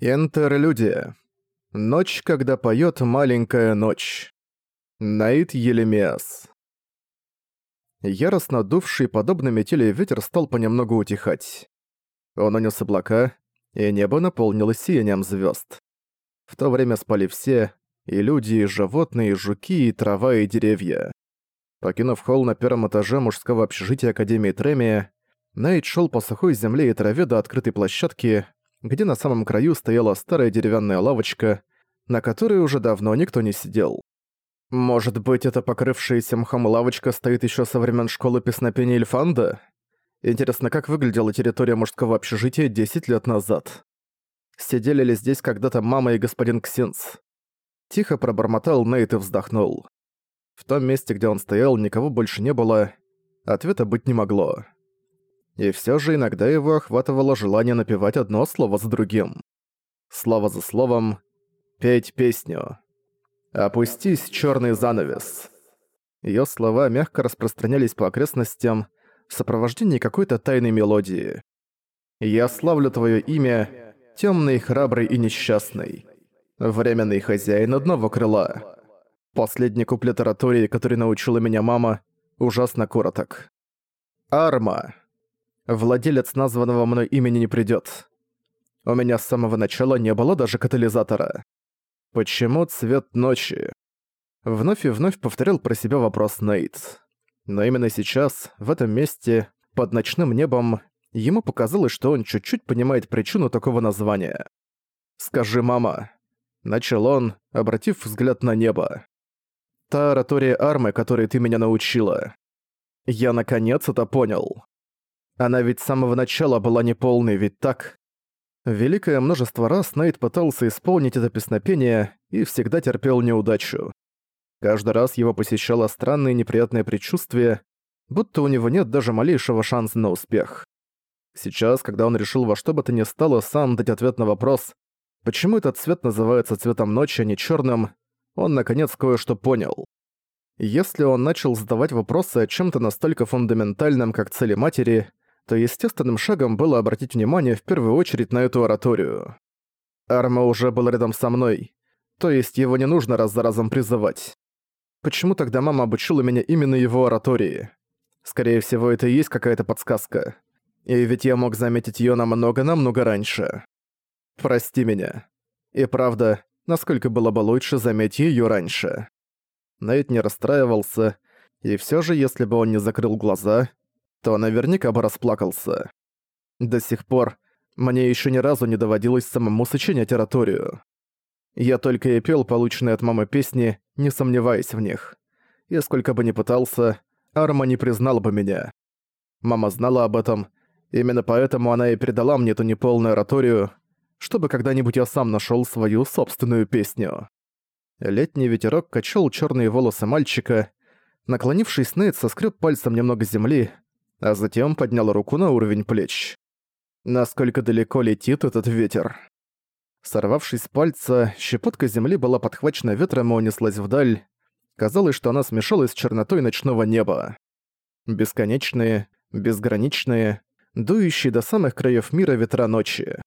Интерлюдия. Ночь, когда поет маленькая ночь. Наид Елемиас. Яростно дувший, подобно метели ветер стал понемногу утихать. Он унес облака, и небо наполнилось сиянием звезд. В то время спали все, и люди, и животные, и жуки, и трава, и деревья. Покинув холл на первом этаже мужского общежития Академии Тремия, Найт шел по сухой земле и траве до открытой площадки, где на самом краю стояла старая деревянная лавочка, на которой уже давно никто не сидел. Может быть, эта покрывшаяся мхом лавочка стоит еще со времен школы песнопения Эльфанда? Интересно, как выглядела территория мужского общежития 10 лет назад? Сидели ли здесь когда-то мама и господин Ксинц? Тихо пробормотал Нейт и вздохнул. В том месте, где он стоял, никого больше не было. Ответа быть не могло. И все же иногда его охватывало желание напевать одно слово за другим. Слово за словом «петь песню». «Опустись, черный занавес». Ее слова мягко распространялись по окрестностям в сопровождении какой-то тайной мелодии. «Я славлю твое имя, темный, храбрый и несчастный. Временный хозяин одного крыла». Последний куплет оратории, который научила меня мама, ужасно короток. «Арма» владелец названного мной имени не придёт. У меня с самого начала не было даже катализатора. Почему цвет ночи? Вновь и вновь повторял про себя вопрос Нейт. Но именно сейчас, в этом месте, под ночным небом, ему показалось, что он чуть-чуть понимает причину такого названия. «Скажи, мама», — начал он, обратив взгляд на небо. «Та оратория армы, которой ты меня научила. Я наконец это понял». Она ведь с самого начала была неполной, ведь так? Великое множество раз Найт пытался исполнить это песнопение и всегда терпел неудачу. Каждый раз его посещало странное неприятное предчувствие, будто у него нет даже малейшего шанса на успех. Сейчас, когда он решил во что бы то ни стало сам дать ответ на вопрос, почему этот цвет называется цветом ночи, а не черным, он наконец кое-что понял. Если он начал задавать вопросы о чем-то настолько фундаментальном, как цели матери, то естественным шагом было обратить внимание в первую очередь на эту ораторию. Арма уже был рядом со мной, то есть его не нужно раз за разом призывать. Почему тогда мама обучила меня именно его оратории? Скорее всего, это и есть какая-то подсказка. И ведь я мог заметить её намного-намного раньше. Прости меня. И правда, насколько было бы лучше заметить её раньше. Найт не расстраивался, и всё же, если бы он не закрыл глаза, то наверняка бы расплакался. До сих пор мне еще ни разу не доводилось самому сочинять ораторию. Я только и пел полученные от мамы песни, не сомневаясь в них. И сколько бы ни пытался, Арма не признал бы меня. Мама знала об этом, именно поэтому она и передала мне эту неполную ораторию, чтобы когда-нибудь я сам нашел свою собственную песню. Летний ветерок качал черные волосы мальчика. Наклонившись, Нейт соскреб пальцем немного земли, а затем поднял руку на уровень плеч. Насколько далеко летит этот ветер? Сорвавшись с пальца, щепотка земли была подхвачена ветром и унеслась вдаль. Казалось, что она смешалась с чернотой ночного неба. Бесконечные, безграничные, дующие до самых краев мира ветра ночи.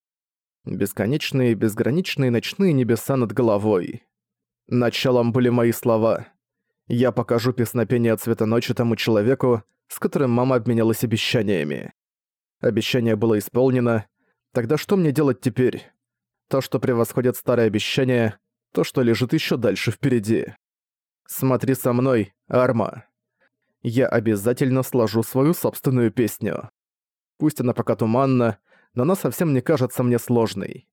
Бесконечные, безграничные ночные небеса над головой. Началом были мои слова. Я покажу песнопение цвета ночи тому человеку, с которым мама обменялась обещаниями. Обещание было исполнено. Тогда что мне делать теперь? То, что превосходит старые обещания, то, что лежит еще дальше впереди. Смотри со мной, Арма. Я обязательно сложу свою собственную песню. Пусть она пока туманна, но она совсем не кажется мне сложной.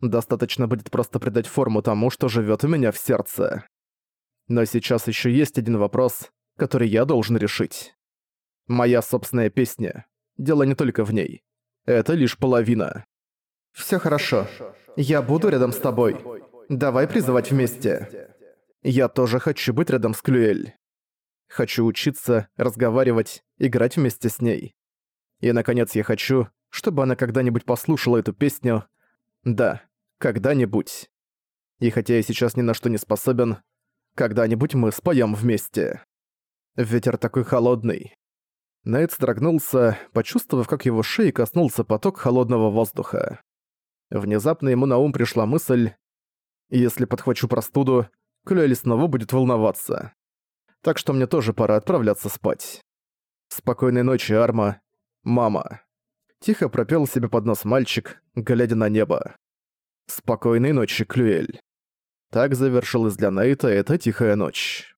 Достаточно будет просто придать форму тому, что живет у меня в сердце. Но сейчас еще есть один вопрос, который я должен решить. Моя собственная песня. Дело не только в ней. Это лишь половина. Все хорошо. Я буду рядом с тобой. Давай призывать вместе. Я тоже хочу быть рядом с Клюэль. Хочу учиться, разговаривать, играть вместе с ней. И, наконец, я хочу, чтобы она когда-нибудь послушала эту песню. Да, когда-нибудь. И хотя я сейчас ни на что не способен, когда-нибудь мы споем вместе. Ветер такой холодный. Найт сдрогнулся, почувствовав, как его шеи коснулся поток холодного воздуха. Внезапно ему на ум пришла мысль, если подхвачу простуду, Клюэль снова будет волноваться. Так что мне тоже пора отправляться спать. Спокойной ночи, Арма. Мама. Тихо пропел себе под нос мальчик, глядя на небо. Спокойной ночи, Клюэль. Так завершилась для Нейта эта тихая ночь.